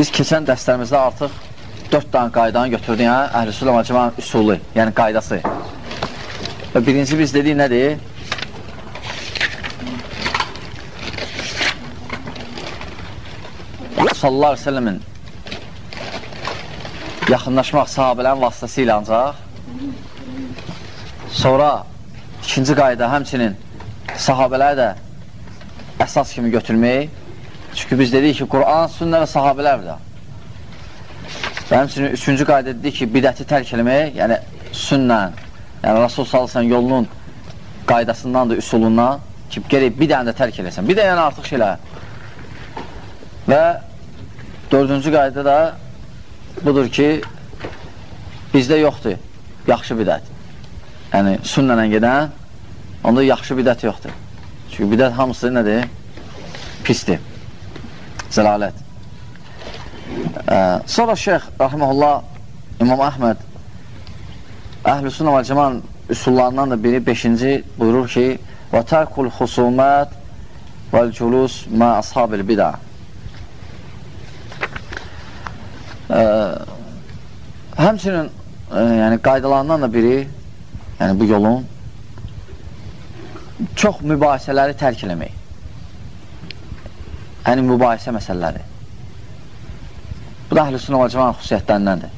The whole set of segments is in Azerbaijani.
Biz keçən dərslərimizdə artıq 4 dənə qaydanı götürdük, yəni Əhl-i və Cəmaətin üsulu, yəni qaydası. Və birinci biz dedik nədir? Sallallahu aleyhi ve sellemin yaxınlaşmaq sahabələrin vasitəsilə ancaq sonra ikinci qayda həmçinin sahabələri də əsas kimi götürmək çünki biz dedik ki, Quran, sünnə və sahabələrdir və həmçinin üçüncü qayda dedik ki, bidəti tərk eləmək yəni sünnə yəni Rasul salsan yolunun qaydasından da, üsulundan ki, gerək bir dənə də tərk eləsən bir də yəni artıq şeylə və dördüncü qayda da budur ki, bizdə yoxdur yaxşı bidət. Yəni, sünnənə gedən, onda yaxşı bidət yoxdur. Çünki bidət hamısı nədir? Pisdir. Zəlalət. Ee, sonra şeyx, rəhməhullah, İmam Əhməd, Əhl-i Sünnə və Cəman üsullarından da biri, beşinci buyurur ki, və tərkul xusumət vəl-culus mə ashabil bidah. Ə, həmçinin ə, yəni qaydalarından da biri, yəni bu yolun çox mübahisələri tərk eləmək. Yəni mübahisə məsələləri. Bu da əhl-i sünnə cəmanın xüsusiyyətlərindəndir.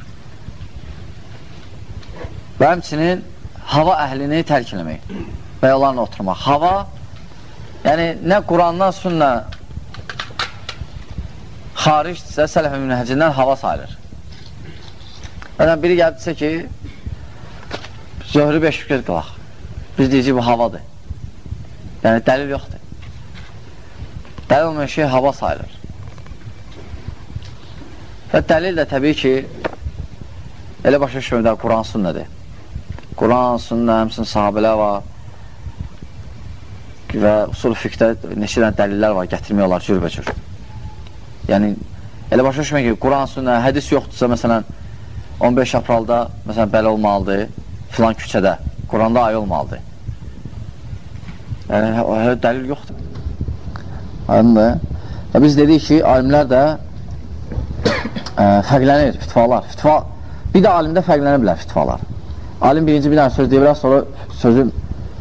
Və həmçinin hava əhlini tərk eləmək və yollarına oturmaq. Hava, yəni nə Qurandan sünnə xaricdirsə, sələf minhəcindən hava sayılır. Məsələn, biri gəldirsə ki, zöhrü 5 fikir qılaq. Biz deyəcək, bu havadır. Yəni, dəlil yoxdur. Dəlil olmayan şey hava sayılır. Və dəlil də təbii ki, elə başa düşməkdə Quran sünnədir. Quran, sünnə, həmsin sahabələr var və usul fiqdə neçə dənə dəlillər var, gətirmək olar cürbəcür. Yəni, elə başa düşmək ki, Quran, sünnə, hədis yoxdursa, məsələn, 15 apralda, məsələn, belə olmalıdır, filan küçədə, Quranda ay olmalıdır. Yəni, hələ dəlil yoxdur. Aydındır. Və biz dedik ki, alimlər də ə, fərqlənir, fitvalar. Fitva, bir də alimdə fərqlənə bilər fitvalar. Alim birinci bir dənə söz deyə bilər, sonra sözü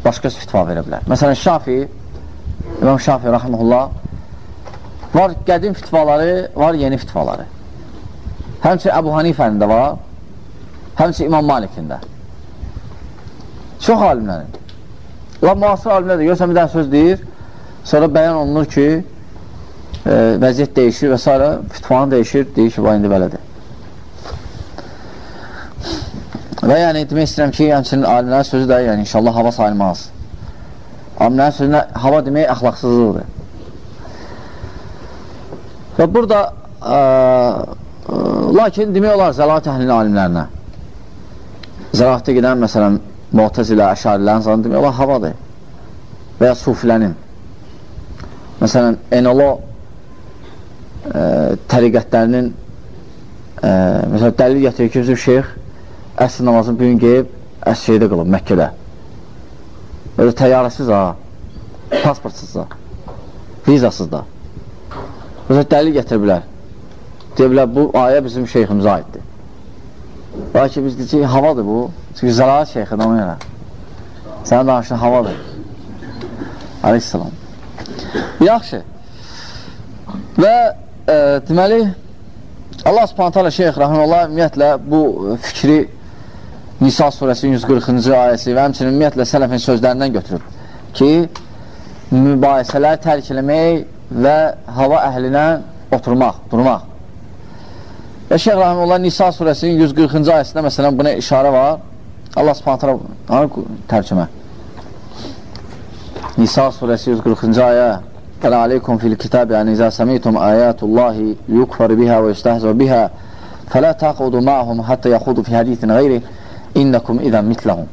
başqa fitva verə bilər. Məsələn, Şafi, İmam Şafi, rəhməlullah, Var qədim fitvaları, var yeni fitvaları. Həmçin Əbu Hanifənin də var, həmçin İmam Malikin də. Çox alimlərin. La müasir alimlər də görsən bir dənə söz deyir, sonra bəyan olunur ki, e, vəziyyət dəyişir və s. fitvanı dəyişir, deyir ki, bu indi belədir. Və yəni demək istəyirəm ki, həmçinin alimlərin sözü də yəni inşallah hava sayılmaz. Alimlərin sözünə hava demək əxlaqsızlıqdır. Və burada ə, ə, lakin demək olar zəlat əhlinin alimlərinə zəlatda gedən məsələn Mu'təzilə, əşarilərin zanı demək olar havadır və ya sufilənin məsələn enolo ə, təriqətlərinin ə, məsələn dəlil gətirir ki, bizim şeyx əsr namazını bugün qeyib əsr şeydə qılıb Məkkədə öyle təyyarəsiz ha pasportsız da vizasız da Məsələn, dəlil gətirə bilər. Deyə bilər, bu ayə bizim şeyximizə aiddir. Lakin biz deyəcək, havadır bu. Çünki zəlalət şeyxidir ona görə. Sənin danışın havadır. Aleyhisselam. Yaxşı. Və e, deməli, Allah subhanətə alə şeyx rəhməllah ümumiyyətlə bu fikri Nisa surəsinin 140-cı ayəsi və həmçinin ümumiyyətlə sələfin sözlərindən götürüb ki, mübahisələr tərk eləmək və hava əhlinə oturmaq, durmaq. Və Şeyh Rahimullah Nisa surəsinin 140-cı ayəsində məsələn buna işarə var. Allah subhanətə hanı tərcümə? Nisa surəsi 140-cı ayə Qələ aleykum fil kitabi ən izə səmitum ayətullahi yukfar bihə və yüstəhzə bihə fələ taqudu ma'hum həttə yaxudu fi hədithin qeyri innəkum idən mitləhum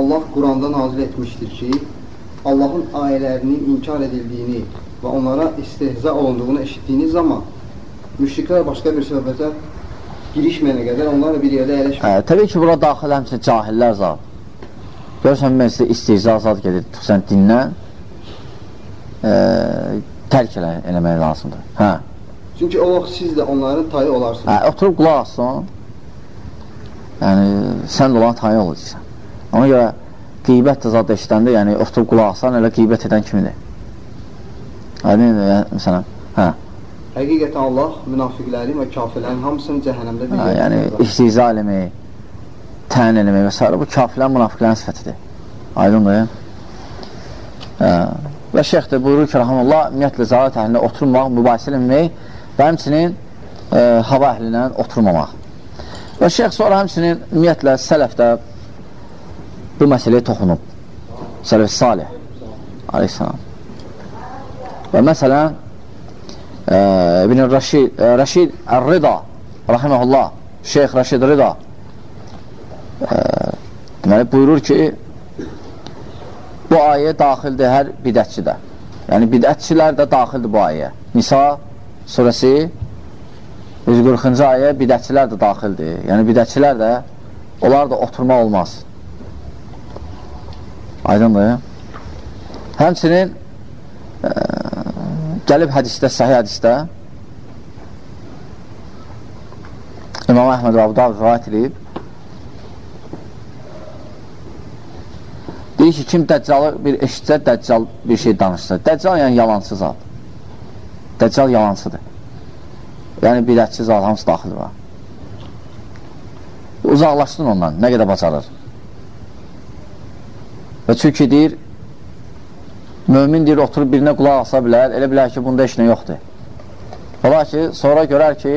Allah Quranda nazil etmişdir ki, Allahın ayələrinin inkar edildiyini və onlara istehza olunduğunu eşitdiyiniz zaman müşriklər başqa bir söhbətə girişməyənə qədər onlarla bir yerdə əyləşmir. Hə, təbii ki, bura daxil həmçin cahillər zat. Görürsən, mən sizə istehza zat gedir, sən dindən. E, tərk elə, eləmək lazımdır. Hə. Çünki o vaxt siz də onların tayı olarsınız. Hə, oturub qulaq asın. Yəni, sən də olan tayı olacaqsan. Ona görə qeybət də zad eşidəndə, yəni oturub qulaq asan, elə qeybət edən kimidir. Aydın, yəni, məsələn, hə. Həqiqətən Allah münafiqlərin və kafirlərin hamısını cəhənnəmdə bir hə, Yəni, ihtiza eləmək, tən eləmək və s. Bu kafirlərin, münafiqlərin sifətidir. Aydındır. Hə. Və şeyx də buyurur ki, rəhəməllah, ümumiyyətlə, zalət əhlində oturmaq, mübahisə eləmək və həmçinin e, hava əhlinə oturmamaq. Və şeyx sonra həmçinin ümumiyyətlə, sələfdə bu məsələyə toxunub. Sələf salih, aleyhissalam. Və məsələn, e, İbn Rəşid, e, Rəşid Ər-Rida, rəhəməhullah, şeyx Rəşid Rida, e, deməli, buyurur ki, bu ayə daxildir hər bidətçidə. Yəni, bidətçilər də daxildir bu ayə. Nisa surəsi 140-cı ayə bidətçilər də daxildir. Yəni, bidətçilər də, onlar da oturma olmaz. Aydındır. Həmçinin ə, gəlib hədisdə, səhih hədisdə İmam Əhməd Davud rivayət edib Deyir ki, kim dəccalı bir eşitsə, dəccal bir şey danışsa. Dəccal yəni yalancı zat. Dəccal yalancıdır. Yəni bidətçi zat hamısı daxil var. Uzaqlaşdın ondan, nə qədər bacarır. Və çünki deyir, mömin deyir, oturub birinə qulaq asa bilər, elə bilər ki, bunda heç nə yoxdur. Ola ki, sonra görər ki,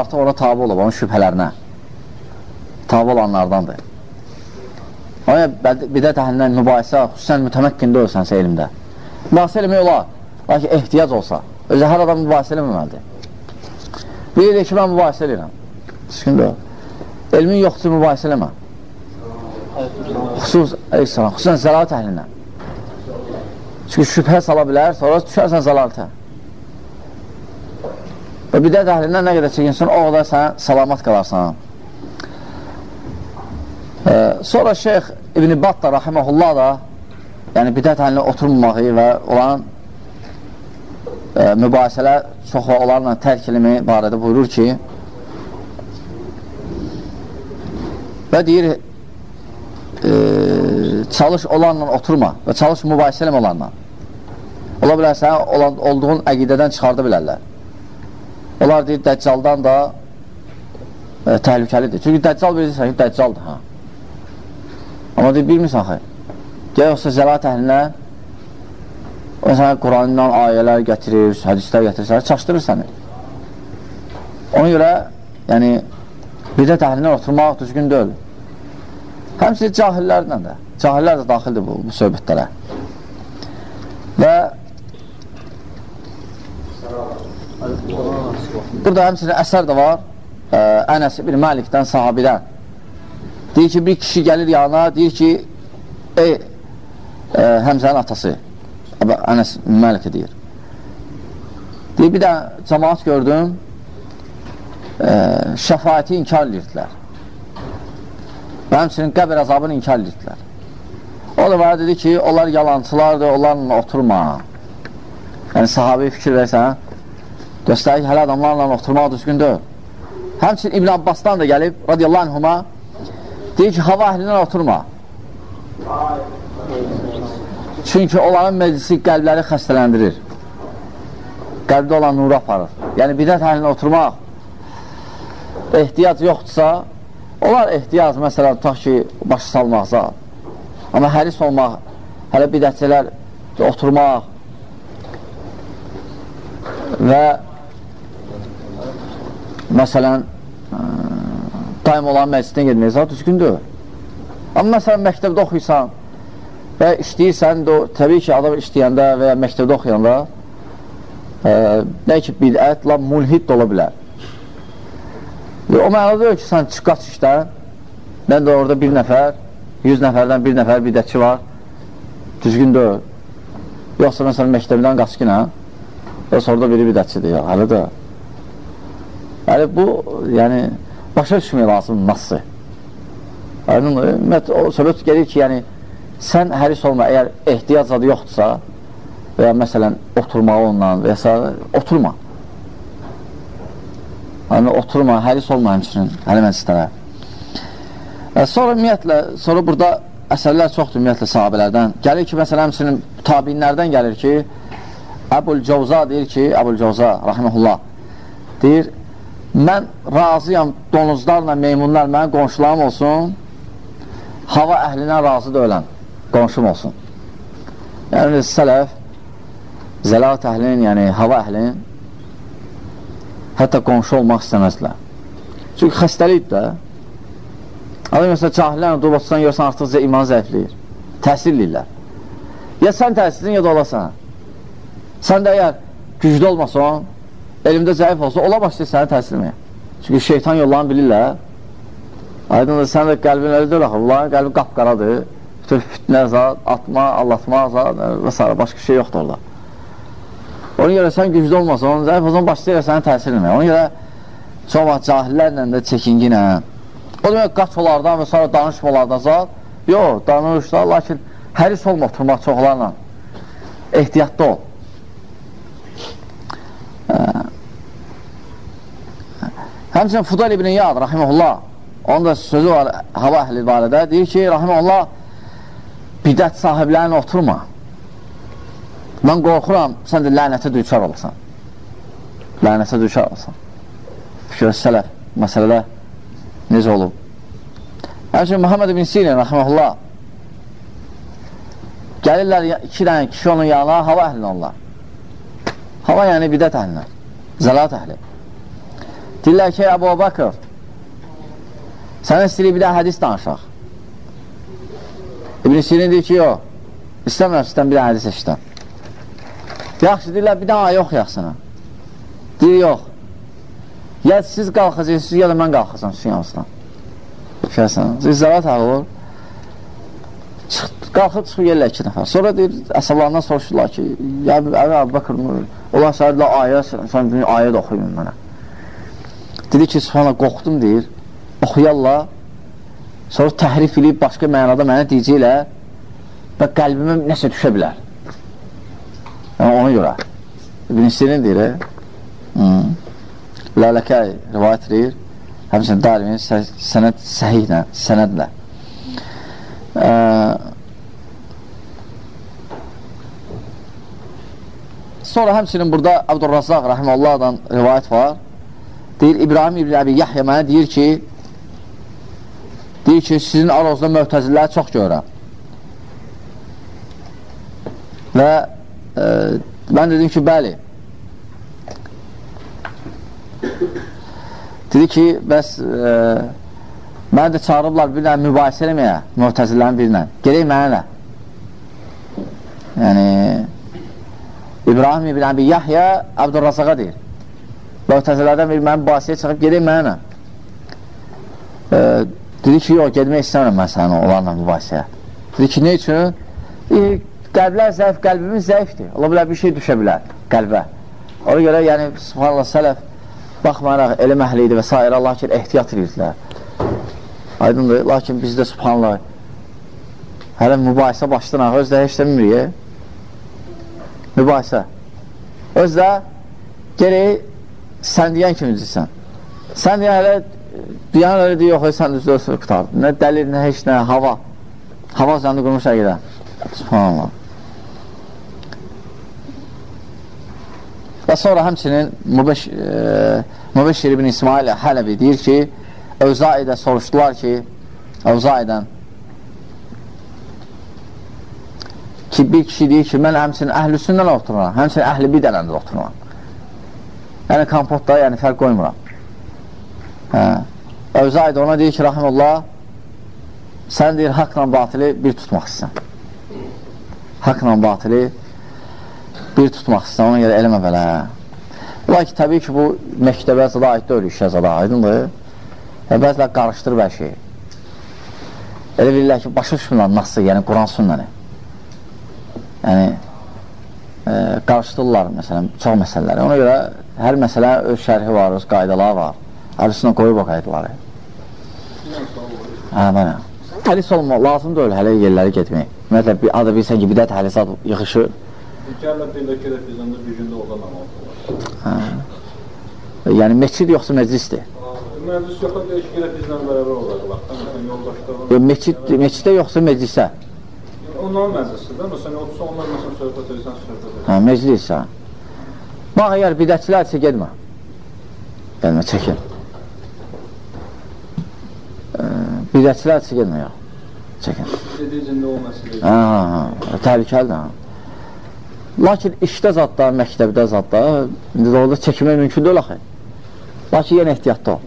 artıq ona tabi olub, onun şübhələrinə. Tabi olanlardandır. Ona bidət əhlindən mübahisə, xüsusən mütəməkkində olsənsə elmdə. Mübahisə eləmək olar, lakin ehtiyac olsa. Özə hər adam mübahisə eləməməlidir. Bir də ki, mən mübahisə eləyirəm. Sıkıntı Elmin yoxdur, mübahisə eləmə. Xüsus, əleyhissalam, xüsusən zəlalət əhlindən. Çünki şübhə sala bilər, sonra düşərsən zəlalətə. Və bidət əhlindən nə qədər çəkinsin, o qədər sən salamat qalarsan. Sonra Şeyx İbn-i Batta rahiməhullah da yəni bidət əlində oturmamağı və olan e, mübahisələr çox onlarla tərk eləmək barədə buyurur ki və deyir e, çalış olanla oturma və çalış mübahisə eləmə olanla ola bilər sən olan, olduğun əqidədən çıxarda bilərlər. Onlar deyir dəccaldan da e, təhlükəlidir. Çünki dəccal bilirsən ki dəccaldır ha Amma deyir, bilmirsən xeyr. Gəl yoxsa zəlat əhlinə o sənə Qurandan ayələr gətirir, hədislər gətirir, sənə çaşdırır səni. Ona görə, yəni, bidət əhlindən oturmaq düzgün deyil. Həmçinin cahillərlə də. Cahillər də daxildir bu, bu söhbətlərə. Və burada həmçinin əsər də var. Ə, Ənəs ibn Məlikdən, sahabidən. Deyir ki, bir kişi gəlir yanına, deyir ki, ey, e, Həmzənin atası, Ənəs Məlikə deyir. Deyir, bir də cəmaat gördüm, e, şəfayəti inkar edirdilər. Və həmçinin qəbir əzabını inkar edirdilər. O da var, dedi ki, onlar yalancılardır, onlarla oturma. Yəni, sahabi fikir versən, göstərir ki, hələ adamlarla oturmaq düzgün deyil. Həmçinin İbn Abbasdan da gəlib, radiyallahu anhuma, Deyir ki, hava əhlindən oturma. Çünki onların məclisi qəlbləri xəstələndirir. Qəlbdə olan nuru aparır. Yəni, bidət əhlindən oturmaq ehtiyac yoxdursa, onlar ehtiyac, məsələn, tutaq ki, başı salmaqsa, amma həris olmaq, hələ bidətçilər oturmaq və məsələn, daim olan məclisdən gedmək zat düzgündür. Amma məsələn, məktəbdə oxuysan və işləyirsən, də, təbii ki, adam işləyəndə və ya məktəbdə oxuyanda e, nə ki, bidət, la mulhid də ola bilər. Və o mənada deyil ki, sən çıx qaç işdən, mən də orada bir nəfər, yüz nəfərdən bir nəfər bidətçi var, düzgün deyil. Yoxsa məsələn, məktəbdən qaç ki, nə? Yoxsa orada biri bidətçidir, ya, hələ də. Yəni, bu, yəni, başa düşmək lazım nasıl. Ümumiyyət, o söhbət gəlir ki, yəni, sən həris olma, əgər ehtiyac adı yoxdursa və ya məsələn, oturmağı ondan və ya oturma. Yəni, oturma, həris olma həmçinin, hələ məclislərə. E, sonra ümumiyyətlə, sonra burada əsərlər çoxdur ümumiyyətlə sahabələrdən. Gəlir ki, məsələn, həmçinin tabinlərdən gəlir ki, Əbul Cavza deyir ki, Əbul Cavza, rahiməhullah, deyir, mən razıyam donuzlarla, meymunlar mənim qonşularım olsun, hava əhlindən razı da öləm, qonşum olsun. Yəni, sələf, zəlat əhlinin, yəni hava əhlinin hətta qonşu olmaq istəməzlər. Çünki xəstəlikdir də. Adam məsələn, cahillərlə durub otursan, görsən artıqca iman zəifləyir. Təsir edirlər. Ya sən təsirin, ya da olasan. Sən də əgər güclü olmasan, elmdə zəif olsa, ola başlayır səni təsir etməyə. Çünki şeytan yollarını bilirlər. Aydındır, sən də qəlbin öylədir bunların qəlbi qapqaradır. Bütün fitnə zat, atma, allatma zat və s. başqa şey yoxdur orada. Ona görə sən güclü olmasan, zəif olsan başlayır səni təsir etməyə. Ona görə çox vaxt cahillərlə də çəkinginə. O demək, qaçmalardan və sonra danışmalardan zat, yox, danışlar, lakin həris olma oturmaq çoxlarla. Ehtiyatlı ol. Həmçinin Fudal ibn Yad, rahiməhullah, onun da sözü var hava əhli barədə, deyir ki, rahiməhullah, bidət sahiblərini oturma. Mən qorxuram, sən də lənətə düçar olsan. Lənətə düçar olsan. Sələf məsələdə necə olub? Həmçinin Muhammed ibn Sirin, rahiməhullah, gəlirlər iki dənə kişi onun yanına, hava əhlini onlar. Hava yəni bidət əhlinə, zəlat əhli. Deyirlər ki, Əbu Bakır, sənə istəyir bir də hədis danışaq. İbn-i Sirin deyir ki, yox, istəmirəm sizdən bir də hədis eşitəm. Yaxşı, deyirlər, bir də ayə oxuyaq sənə. Deyir, yox. Ya siz qalxacaqsınız, ya da mən qalxacam sizin yanısından. Şəhsən, zəlat əhli olur. Çıx, qalxıb çıxıb yerlər iki nəfər. Sonra deyir, əsəblarından soruşurlar ki, ya Əbu Bakır, onlar səhərlə ayə, sən ayə də oxuyun mənə. Dedi ki, subhanallah, qorxdum deyir, oxuyarlar, sonra təhrif edib başqa mənada mənə deyəcəklər və qəlbimə nəsə düşə bilər. Yəni, ona görə. İbn Sirin deyir, hmm. Lələkəy rivayət edir, həmçinin darimin sənəd səhihlə, sənədlə. Ə, sonra həmçinin burada Abdurrazaq rəhməllahdan rivayət var. Deyir, İbrahim İbn Əbi Yahya mənə deyir ki, deyir ki, sizin aranızda möhtəzilləri çox görürəm. Və e, mən dedim ki, bəli. Dedi ki, bəs e, mənə də çağırıblar bir dənə mübahisə eləməyə, möhtəzillərin birinə. Gerək mənə nə? Yəni, İbrahim İbn Əbi Yahya Abdurrazaqa deyir. Möhtəzələrdən biri mənim basiyə çıxıb gedək mənə. E, dedi ki, yox, gedmək istəmirəm mən sənin onlarla mübahisəyə. Dedi ki, ne üçün? E, qəlblər zəif, qəlbimiz zəifdir. Ola bilər, bir şey düşə bilər qəlbə. Ona görə, yəni, subhanallah, sələf baxmayaraq elm əhli idi və s. Ki, ehtiyat edirdilər. Aydındır, lakin bizdə subhanallah hələ mübahisə başlanaq, özdə heç də bilmirik. Mübahisə. Özdə gerək sən deyən kimi deyirsən. Sən deyən hələ deyən elə deyir, yox, sən düzdür, özür qutar. Nə dəlil, nə heç nə, hava. Hava zəndi qurmuş əqidə. Subhanallah. Və sonra həmçinin Mübeş, e, Mübeşir ibn İsmail Hələbi deyir ki, Övzaidə soruşdular ki, Övzaidən ki, bir kişi deyir ki, mən həmçinin əhlüsündən otururam, həmçinin əhli bir dənəndə otururam. Yəni kompotda, yəni fərq qoymuram. Hə. Övzaid ona deyir ki, rahimullah, sən deyir, haqla batili bir tutmaq istəyən. Haqla batili bir tutmaq istəyən, ona görə eləmə belə. Ola ki, təbii ki, bu məktəbə zada aid deyil, işə zada aydındır. Və bəzilər qarışdırır şeyi. Elə bilirlər ki, başa düşmürlər nasıl, yəni Quran sünnəni. Yəni, e, qarışdırırlar, məsələn, çox məsələləri. Ona görə Hər məsələ öz şərhi var, öz qaydaları var. Əlisinə qoyub o qaydaları. Hə, mənə. Həlis olma, lazım deyil hələ yerləri getmək. Ümumiyyətlə, bir adı bilsən ki, bidət həlisat yığışır. Gəllə belə kirəfizəndə bir gündə olar. Hə. Yəni meçid yoxsa məclisdir? Məclis yoxsa deyək kirəfizlə bərabər olacaqlar. Meçid, meçiddə yoxsa meclisə? Onların məclisidir. Məsələn, otursa onlar məsələn söhbət edirsən, söhbət edirsən. Hə, meclis hə. Bax, əgər bidətçilərsə gedmə. Gəlmə, çəkin. Bidətçilərsə gedmə, yox. Çəkin. Dediyicində o məsələ. Hə, hə, hə, təhlükəlidir, hə. Lakin işdə zadda, məktəbdə zadda, indi orada çəkmək mümkün deyil axı. Lakin yenə ehtiyatda ol.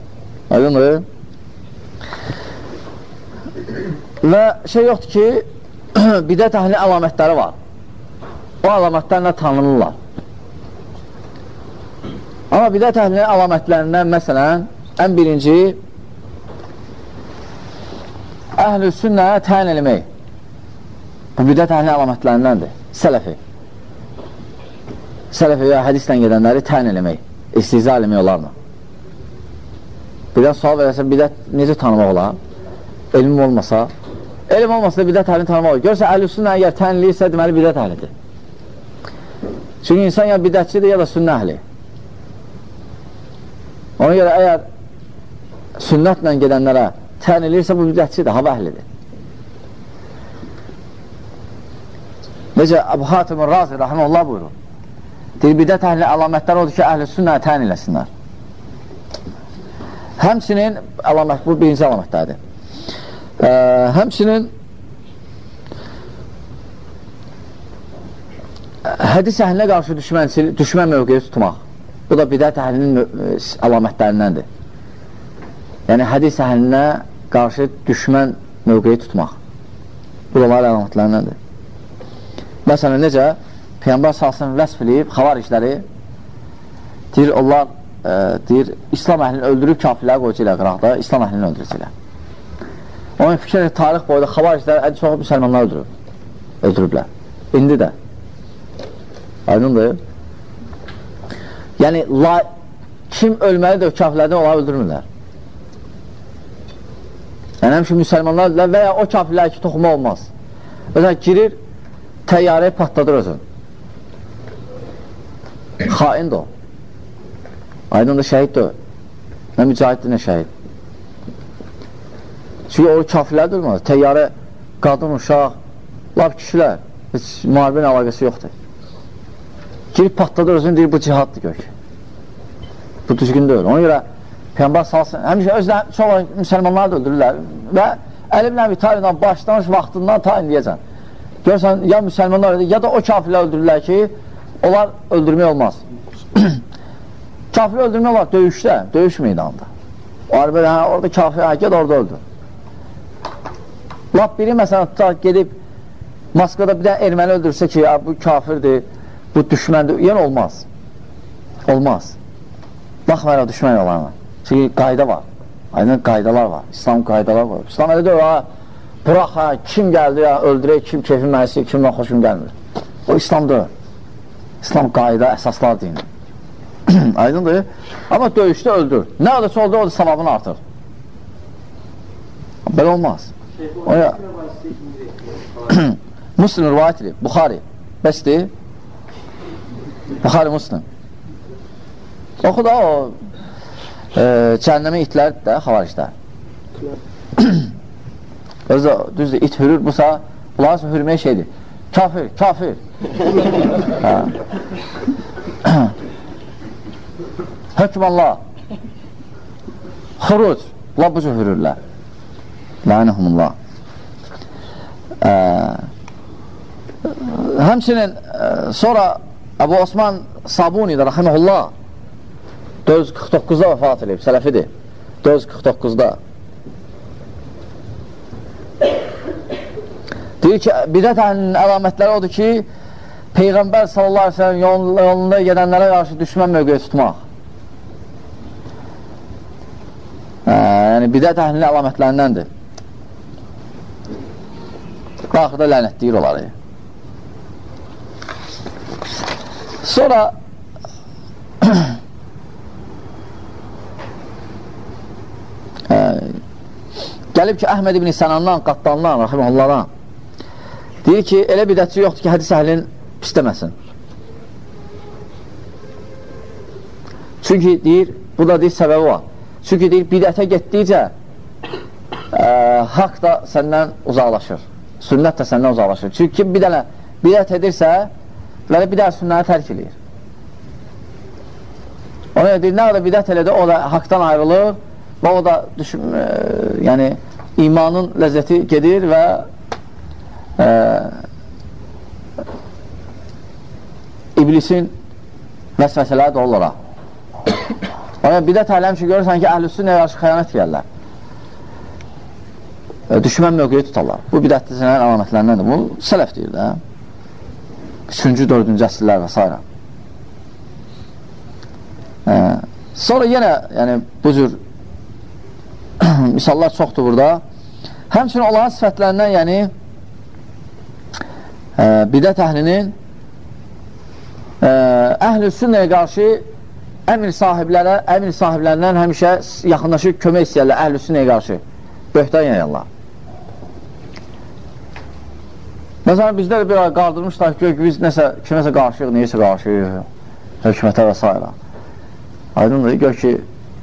Aydındır? Və şey yoxdur ki, bidət əhli əlamətləri var. O əlamətlərlə tanınırlar. Amma bidət əhlinin əlamətlərindən məsələn, ən birinci əhl-i sünnəyə təyin eləmək. Bu bidət əhlinin əlamətlərindəndir. Sələfi. Sələfi və hədislə gedənləri təyin eləmək. İstizə eləmək olarmı? Bidət sual verəsə, bidət necə tanımaq olar? Elm olmasa, elm olmasa da bidət əhlini tanımaq olar. Görsə, əhl-i sünnə əgər təyin eləyirsə, deməli bidət əhlidir. Çünki insan ya bidətçidir, ya da sünnə əhli. Ona görə əgər sünnətlə gedənlərə təyin eləyirsə, bu bidətçidir, hava əhlidir. Necə Əbu Hatim-ın Razi, rəhməllah buyurur. Deyir, bidət əhli əlamətlər odur ki, əhl-i sünnə təyin eləsinlər. Həmçinin, əlamət, bu birinci əlamətlərdir. Ə, həmçinin hədis əhlinə qarşı düşmən, düşmən mövqeyi tutmaq. Bu da bidət əhlinin əlamətlərindəndir. Yəni, hədis əhlinə qarşı düşmən mövqeyi tutmaq. Bu da onların əlamətlərindəndir. Məsələn, necə? Peyyambar salsın vəsf eləyib, xavaricləri deyir, onlar e, deyir, İslam əhlini öldürüb kafirləri qoyucular qıraqda, İslam əhlini öldürücülər. Onun fikir tarix boyda xavariclər ən çox müsəlmanlar öldürüb, öldürüblər. İndi də. Aydındır. Yəni, la, kim ölməlidir kafirlərdən onları öldürmürlər. Yəni, həmişə müsəlmanlar və ya o kafirlər ki, toxuma olmaz. Özələn, girir, təyyarəyi patladır özün. Xaindir o. Aydın da şəhiddir o. Nə mücahiddir, nə şəhid. Çünki o kafirlər durmaz. Təyyarə, qadın, uşaq, laf kişilər. Heç müharibin əlaqəsi yoxdur. Girib patladır özün, deyir, bu cihaddır gök. Bu düzgün deyil. Ona görə Peyğəmbər salsın, həmişə özlə çox müsəlmanlar da öldürürlər və Əli ibn Əbi Talibdən başlamış vaxtından ta indiyəcən. Görsən, ya müsəlmanlar ya da o kafirlər öldürürlər ki, onlar öldürmək olmaz. kafir öldürmək olar döyüşdə, döyüş meydanında. Belə, hə, orada kafir, hə, ged orada öldür. Lap biri məsələn tutaq gedib Moskvada bir dənə erməni öldürsə ki, ya, bu kafirdir, bu düşməndir, yəni olmaz. Olmaz. Baxmayaraq düşmən olarına. Çünki qayda var. Aydın qaydalar var. İslam qaydalar var. İslam elə deyil, ha, bırax, ha, kim gəldi ya, öldürək, kim keyfin mənisi, kimdən xoşum gəlmir. O İslam deyil. İslam qayda, əsaslar dini. Aydındır. Amma döyüşdə öldür. Nə olursa oldu, o da savabını artır. Belə olmaz. O ya... Muslim rivayət edib, Buxari. Bəsdir. Buxari Muslim. Oxu da o e, cəhənnəmə itlər də xavaricdə. Özü düzdür, it hürür, busa bunlar üçün hürməyə şeydir. Kafir, kafir. Hökm Allah. Xuruc. La bu cür hürürlər. Lənəhumullah. Həmçinin ə, sonra Əbu Osman Sabuni də rəhəməhullah 449-da vəfat edib, sələfidir. 449-da. Deyir ki, bidət əhlinin əlamətləri odur ki, Peyğəmbər sallallahu aleyhi ve sellem yolunda gedənlərə qarşı düşmən mövqeyi tutmaq. Hə, yəni bidət əhlinin əlamətlərindəndir. Baxıda lənət deyir onları. Sonra ə, gəlib ki, Əhməd ibn Sənandan, Qattandan, rəximəllahdan deyir ki, elə bidətçi yoxdur ki, hədis əhlin istəməsin. Çünki deyir, bu da deyir, səbəbi var. Çünki deyir, bidətə getdikcə ə, haqq da səndən uzaqlaşır. Sünnət də səndən uzaqlaşır. Çünki bir dənə bidət edirsə, və bir dənə sünnəni tərk edir. Ona görə deyir, nə qədər bidət elədi, o da haqdan ayrılır və o da düşün, ə, yəni imanın ləzzəti gedir və ə, iblisin vəsvəsələri də onlara. Ona bidət ələm ki, görürsən ki, əhlüsün nə qarşı xəyanət gəlirlər. E, düşmən mövqeyi tutarlar. Bu bidətlisinin əlamətlərindəndir. Bu sələf deyir də. Üçüncü, dördüncü əsrlər və s. E, sonra yenə yəni, bu cür misallar çoxdur burada. Həmçinin Allahın sifətlərindən yəni e, bidət əhlinin əhl-i sünnəyə qarşı əmr sahiblərə, əmr sahiblərindən həmişə yaxınlaşıb kömək istəyərlər əhl-i sünnəyə qarşı. Böhtan yayarlar. Məsələn, bizdə də bir ay qardırmışlar ki, biz nəsə, kiməsə qarşıyıq, neyəsə qarşıyıq, hökumətə və s. Aydındır, gör ki,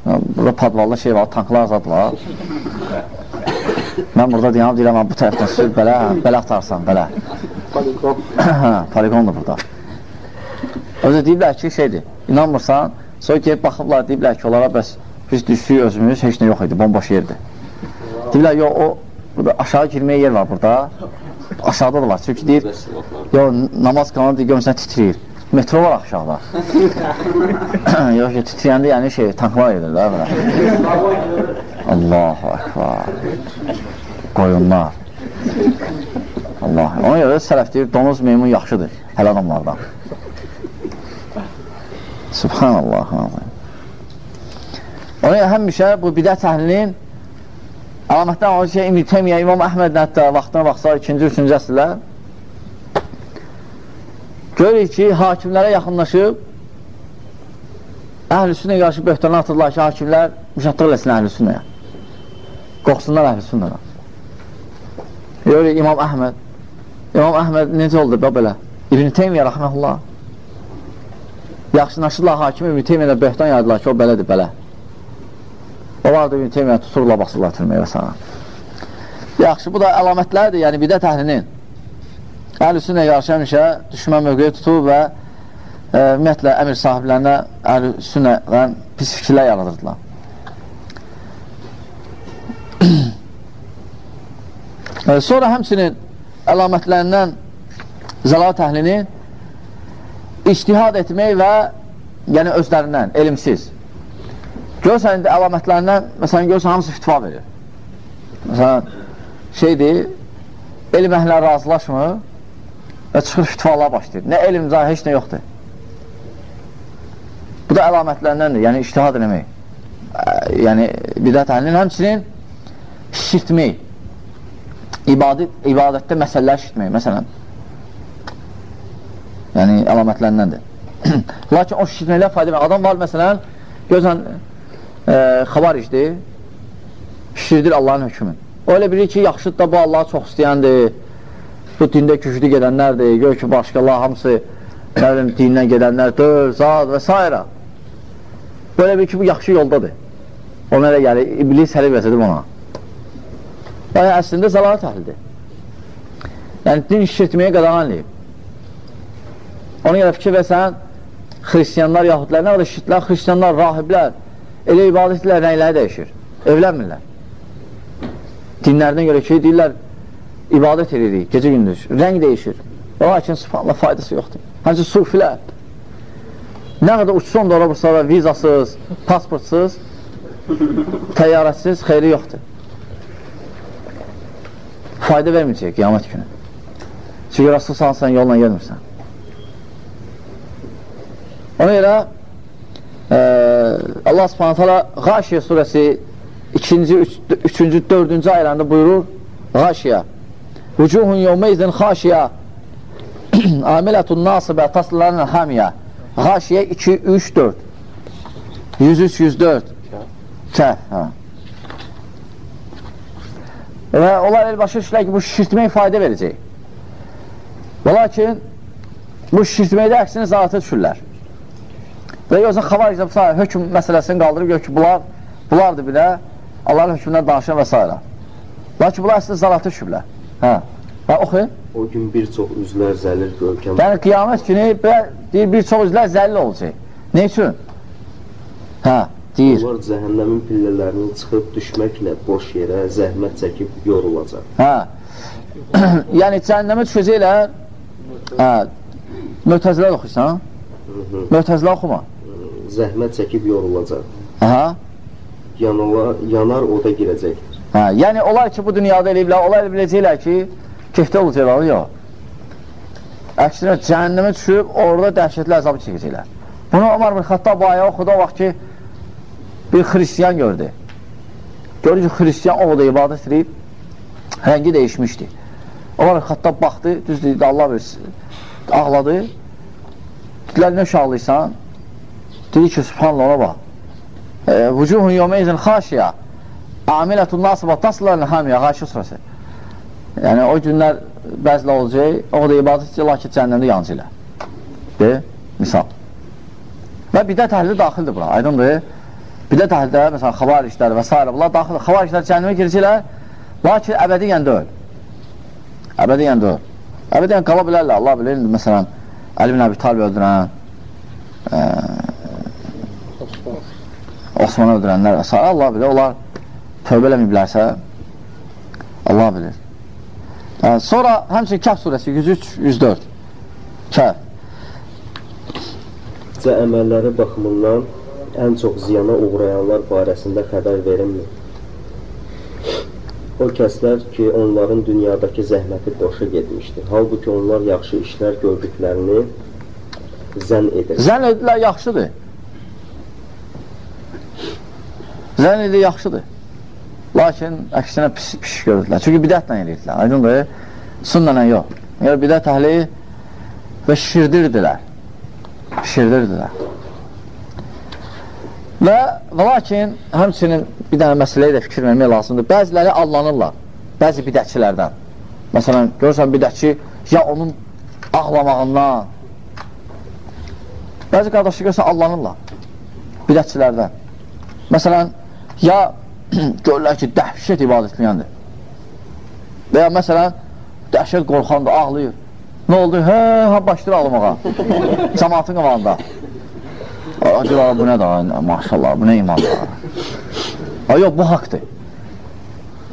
burada padvalda şey var, tanklar zadlar. Mən burada deyəm, deyirəm, bu tərəfdən sür, belə, belə atarsan, belə. Polikon. Polikondur burada. Özə deyiblər ki, şeydir, inanmırsan, sonra gelib baxıblar, deyiblər ki, onlara bəs biz düşdük özümüz, heç nə yox idi, bomboş yerdir. Deyiblər, yox, o, burada aşağı girməyə yer var burada, aşağıda da var, çünki deyir, yox, namaz kanalı deyir, görmüsən, titriyir. Metro var aşağıda. yox ki, titriyəndə yəni şey, tanklar edir də, belə. Allahu Akbar. Qoyunlar. Allah. Ona görə sələf deyir, donuz meymun yaxşıdır, hələ adamlardan. Subhanallah. Ona həmişə bu bidət əhlinin əlamətdən o ki, İbn Teymiyyə, İmam Əhməd hətta vaxtına baxsa, ikinci, üçüncü əsrlər görürük ki, hakimlərə yaxınlaşıb əhl-i sünnəyə qarşı böhtana atırlar ki, hakimlər müşattıq eləsin. Qoxsunlar əhl-i sünnəyə. Görürük İmam Əhməd. İmam Əhməd necə oldu belə? İbn Teymiyyə rəhməhullah yaxşınaşırlar hakimi İbn Teymiyyə böhtan yaydılar ki, o belədir, belə. Onlar da İbn Teymiyyə tuturlar, basırlar türməyə və sana. Yaxşı, bu da əlamətlərdir, yəni bidət əhlinin. Əhl-i sünnə qarşı həmişə düşmən mövqeyi tutub və e, ümumiyyətlə əmir sahiblərinə əhl-i sünnədən pis fikirlər yaradırdılar. e, sonra həmçinin əlamətlərindən zəlat əhlinin iştihad etmək və yəni özlərindən, elmsiz. Görsən, indi əlamətlərindən, məsələn, görsən, hamısı fitva verir. Məsələn, şeydir, elm əhlər razılaşmır və çıxır fitvalar başlayır. Nə elm zahir, heç nə yoxdur. Bu da əlamətlərindəndir, yəni iştihad eləmək. Yəni, bidət əhlinin həmçinin şişirtmək, ibadət, ibadətdə məsələlər şişirtmək, məsələn, Yəni, əlamətlərindəndir. Lakin o şişirməklər fayda verir. Adam var, məsələn, gözən e, xabaricdir, şişirdir Allahın hökmün. O elə bilir ki, yaxşıdır da bu Allahı çox istəyəndir, bu dində küfrü gedənlərdir, gör ki, başqalar hamısı nə bilim, dindən gedənlər, döl, zad və s. Böyle bir ki, bu yaxşı yoldadır. Ona elə gəlir, iblis həli vəzədir ona. Yəni, əslində zəlalət əhlidir. Yəni, din şişirtməyə qadağan eləyib. Ona görə fikir versən, xristiyanlar, yahudlər, nə qədər şitlər, xristiyanlar, rahiblər, elə ibadətlər rəngləri dəyişir, evlənmirlər. Dinlərindən görə ki, deyirlər, ibadət edirik, gecə gündüz, rəng dəyişir. Lakin, subhanallah, faydası yoxdur. Həmçə sufilər, nə qədər uçsun da ora bursada vizasız, pasportsız, təyyarətsiz, xeyri yoxdur. Fayda verməyəcək qiyamət günü. Çünki Rasul sən yolla gelmirsən. Ona görə Allah subhanət hala Qaşiyə surəsi 2-ci, 3-cü, 4-cü aylarında buyurur Qaşiyə Vücuhun yevmeydin xaşiyə Amilətun nasibə taslılarının hamiyə Qaşiyə 2, 3, 4 103, 104 Kəf hə. Və onlar el başa düşürlər ki, bu şişirtmək fayda verəcək. Və lakin bu şişirtməkdə əksini zatı düşürlər. Və yoxsa xavaricə hökm məsələsini qaldırıb, yox ki, bunlar, bunlardır bir də Allahın hökmündən danışan və s. Lakin bunlar əslində zaratı şüblər. Hə. Və oxu. O gün bir çox üzlər zəlir görkəm. Yəni qiyamət günü deyir, bir çox üzlər zəlil olacaq. Ne üçün? Hə, deyir. Onlar cəhənnəmin pillələrini çıxıb düşməklə boş yerə zəhmət çəkib yorulacaq. Hə. yəni cəhənnəmə düşəcəklər. Hə. Mötəzilə oxuysan? Mötəzilə oxuma. Zəhmət çəkib yorulacaq. Hə. Yanar, yanar oda girəcəkdir. Hə, yəni onlar ki, bu dünyada eləyiblər, onlar elə biləcəklər ki, kefdə olacaqlar, yox. Əksinə, cəhənnəmə düşüb, orada dəhşətli əzabı çəkəcəklər. Bunu Ömər bin Xattab ayə oxudu vaxt ki, bir xristiyan gördü. Görür ki, xristiyan o da ibadət edib, rəngi dəyişmişdi. Ömər bin Xattab baxdı, düz dedi, Allah versin, ağladı. Dedilər, nə uşaqlıysan? Dedi ki, subhanallah, ona bax. E, Vücuhun yomeyzin xaşiya. Amilətun nasibə taslan hamiyə, Qaşı surası. Yəni, o günlər bəzilə olacaq, o da ibadət edəcək, lakin cəhənnəmdə yanıcı ilə. De, misal. Və bidət əhli daxildir bura, aydındır. Bidət əhlidə, məsələn, xavar işləri və s. Bunlar daxildir. Xavar işləri cəhənnəmə girəcəklər, lakin əbədiyyən deyil. Əbədiyyən deyil. Əbədiyyən qala bilərlər, Allah bilir, məsələn, Əli bin Əbi Talib öldürən, ə, Osmanı öldürənlər və s. Allah bilir, onlar tövbə eləməyiblərsə, Allah bilir. Ə, sonra həmçin Kəf surəsi 103, 104. Kəf. Cə əməlləri baxımından ən çox ziyana uğrayanlar barəsində xəbər verilmir. O kəslər ki, onların dünyadakı zəhməti boşa getmişdir. Halbuki onlar yaxşı işlər gördüklərini zən edir. Zən edirlər, yaxşıdır. Zən edir, yaxşıdır. Lakin əksinə pis, pis görürlər. Çünki bidətlə edirdilər. Aydındır? Sünnənlə yox. Yəni bidət əhli və şirdirdilər. Şirdirdilər. Və, və lakin həmçinin bir dənə məsələyə də fikir vermək lazımdır. Bəziləri allanırlar. Bəzi bidətçilərdən. Məsələn, görürsən bidətçi ya onun ağlamağından bəzi qardaşı görürsən allanırlar. Bidətçilərdən. Məsələn, ya görürlər ki, dəhşət ibadətliyəndir. Və ya məsələn, dəhşət qorxandır, ağlayır. Nə oldu? Hə, ha, başlayır ağlamağa. Cəmatın qavalında. Acılar, bu nədir? Maşallah, bu nə imandır? Ha, yox, bu haqdır.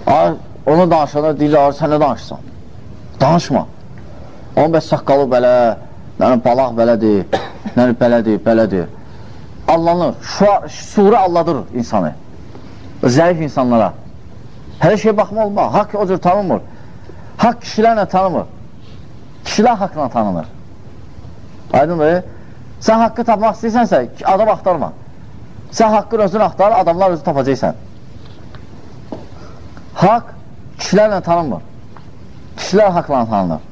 Ha, onu danışana deyirlər, sən nə danışsan? Danışma. Onun bəs saqqalı belə, yəni balaq belədir, yəni belədir, belədir. Allanır, surə alladır insanı zəif insanlara. Hər şey baxma olma, haqq o cür tanımır. Haqq kişilərlə tanımır. Kişilər haqqla tanınır. Aydındır? Sən haqqı tapmaq istəyirsənsə, adam axtarma. Sən haqqın özünü axtar, adamlar özü tapacaqsən. Haqq kişilərlə tanınmır. Kişilər haqqla tanınır.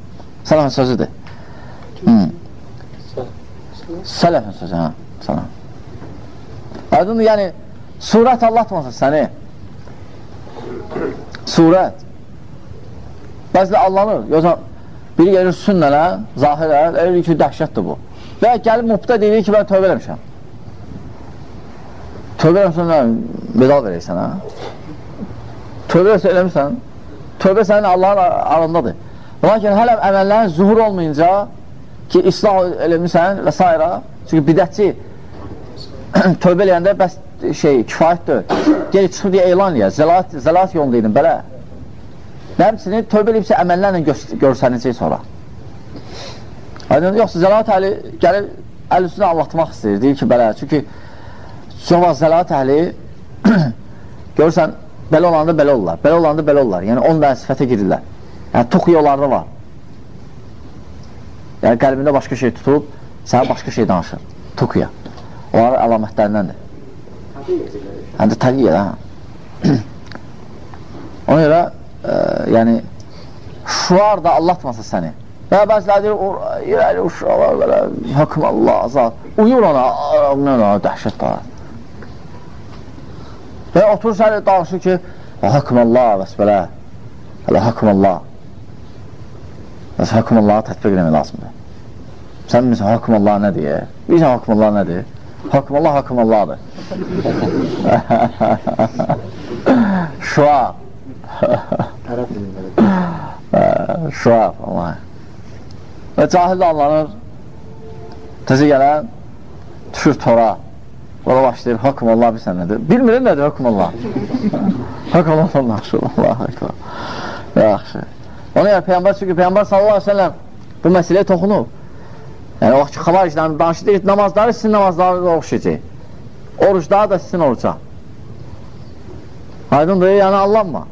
Sələfin sözüdür. Hmm. Sələfin sözü, hə. Sələf. Aydındır, yəni, Surət allatmasın səni. Surət. Bəzilə allanır. Yoxsa biri gəlir sünnənə, zahirə, elə ki, dəhşətdir bu. Və gəlib mübdə deyir ki, mən tövbə eləmişəm. Tövbə eləmişsən, nə, medal verəksən, hə? Tövbə eləmişsən, tövbə sənin Allahın arındadır. Lakin hələ əməllərin zuhur olmayınca ki, islah eləmişsən və s. Çünki bidətçi tövbə eləyəndə bəs şey, kifayətdir. Geri çıxıb deyə elan edir. Zəlat, zəlat yolunda idin, belə. Nəmsini tövbə edibsə əməllərlə görsənəcək sonra. Aydın, yoxsa zəlat əhli gəlib əl üstünə anlatmaq istəyir. Deyir ki, belə. Çünki çox vaxt zəlat əhli görürsən, belə olanda belə olurlar. Belə olanda belə olurlar. Yəni, on dənə sifətə girirlər. Yəni, tuxu yollarda var. Yəni, qəlbində başqa şey tutub, sənə başqa şey danışır. Tuqya. Onların əlamətlərindəndir. Həm də təqiyyə, hə. Ona görə, e, yəni, şuar da allatmasa səni. Və bəziləri deyir, irəli uşaqlar belə, hökm Allah, azad. Uyur ona, nə da, dəhşət da. Və oturur səni danışır ki, hökm Allah, bəs belə, hələ hökm Allah. Bəs hökm Allah'a tətbiq eləmək lazımdır. Sən bilmirsən, hökm Allah nədir? Bilirsən, hökm Allah nədir? Hökmullah hökmullahdır. Şuab. Şuab, Allah. Və cahil də anlanır. Təzə gələn düşür tora. Ola başlayır, hökmullah bilsən nədir? Bilmir nədir hökmullah? hökmullah Allah, Allah, Allah. Yaxşı. Ona görə Peyyambar çünki Peyyambar sallallahu aleyhi ve sellem bu məsələyə toxunub. Yəni, o vaxt ki, xavaricdən danışdı ki, namazları sizin namazlarınıza oxşayacaq. Oruçları da sizin oruca. Aydındır, yəni Allahma.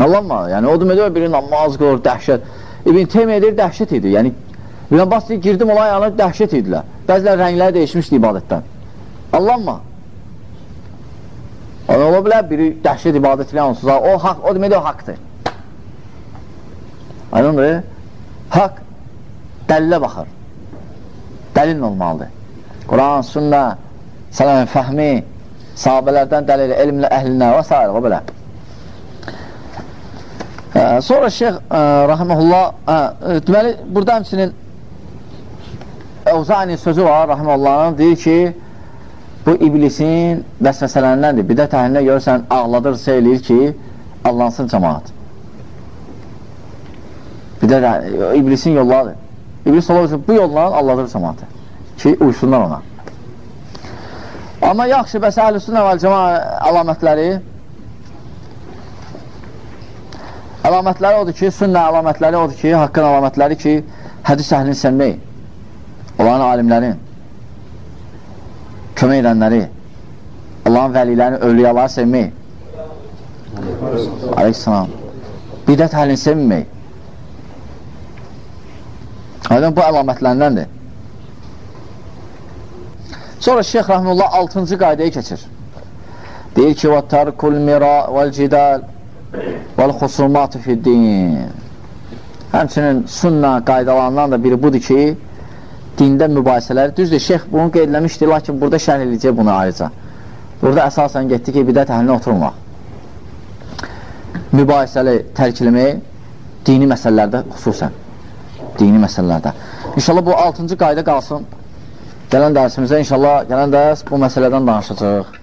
Allahma, yəni o demək biri namaz qılır, dəhşət. İbn Teymiyyə deyir, dəhşət idi. Yəni, İbn Abbas deyir, girdim olay yanı, dəhşət idilər. Bəzilər rəngləri dəyişmişdi ibadətdən. Allahma. Yəni, ola bilər, biri dəhşət ibadət ilə onsuz. O, haq, o demək o haqdır. Aydındır? Haqq dəlilə baxır. Dəlil olmalıdır. Quran, sünnə, sələmin fəhmi, sahabələrdən dəlil, elmlə əhlinə və s. və belə. Ə, sonra şeyx ə, rahiməhullah, ə, deməli, burada həmçinin Əvzani sözü var, rahiməhullahın, deyir ki, bu iblisin vəsvəsələrindən bidət əhlinə görürsən, ağladırsa eləyir ki, allansın cəmaat. Bidət iblisin yollarıdır. İblis ola bu yollarla alladır cəmatı ki, uysunlar ona. Amma yaxşı, bəs əhl-i sünnə və cəma əlamətləri? Əlamətləri odur ki, sünnə əlamətləri odur ki, haqqın əlamətləri ki, hədis əhlini sevmək, olan alimlərin, kömək edənləri, Allahın vəlilərini, övliyaları sevmək, aleyhissalam, bidət əhlini sevmək, Aydın bu əlamətlərindəndir. Sonra Şeyx Rəhmullah 6-cı qaydaya keçir. Deyir ki, və tərkul mira vəl cidal vəl xusumatı fiddin. Həmçinin sunna qaydalarından da biri budur ki, dində mübahisələr. Düzdür, şeyx bunu qeyd eləmişdir, lakin burada şərh edəcək bunu ayrıca. Burada əsasən getdi ki, bidət əhlinə oturmaq. Mübahisəli tərkilimi dini məsələlərdə xüsusən dini məsələlərdə. İnşallah bu 6-cı qayda qalsın. Gələn dərsimizdə inşallah gələn dərs bu məsələdən danışacaq.